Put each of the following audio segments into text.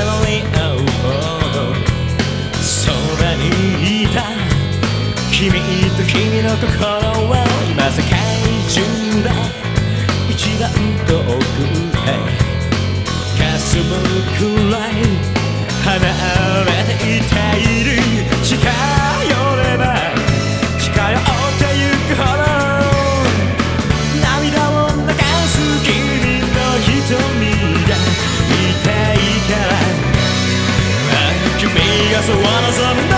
空にいた君と君の心は今世界中で一段遠くへ霞むくらい花 That's the one of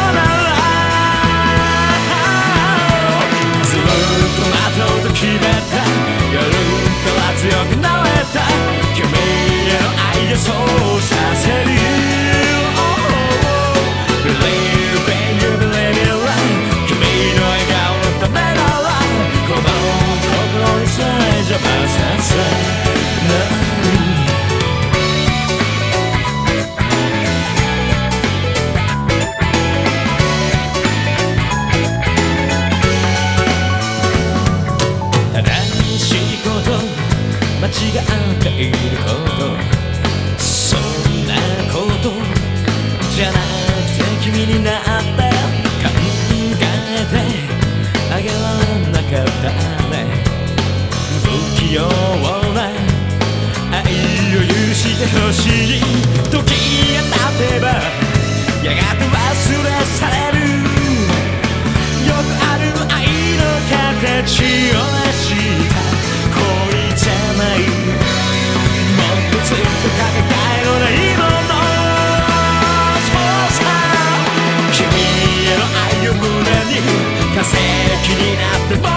があっていることそんなことじゃなくて君になって考えてあげられなかったね不器用な愛を許してほしい。時が経てばやがて忘れ去れる。よくある愛の形を知るな世になっても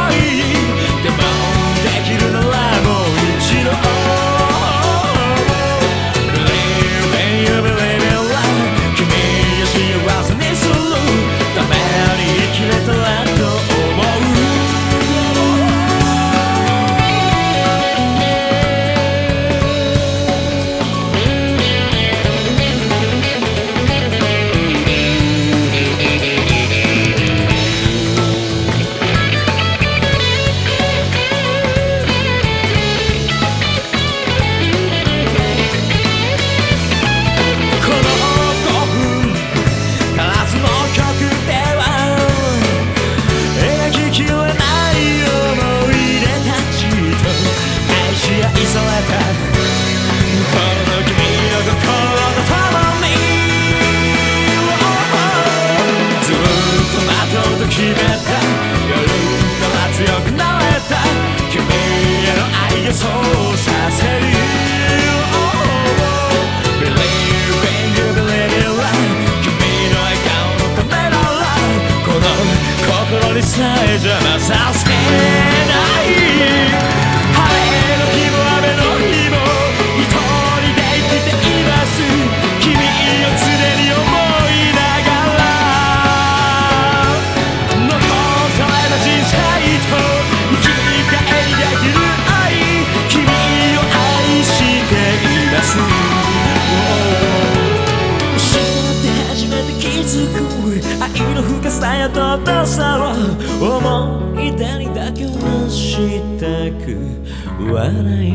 pajamas. I 親と父さんを思い出に妥協したくはない。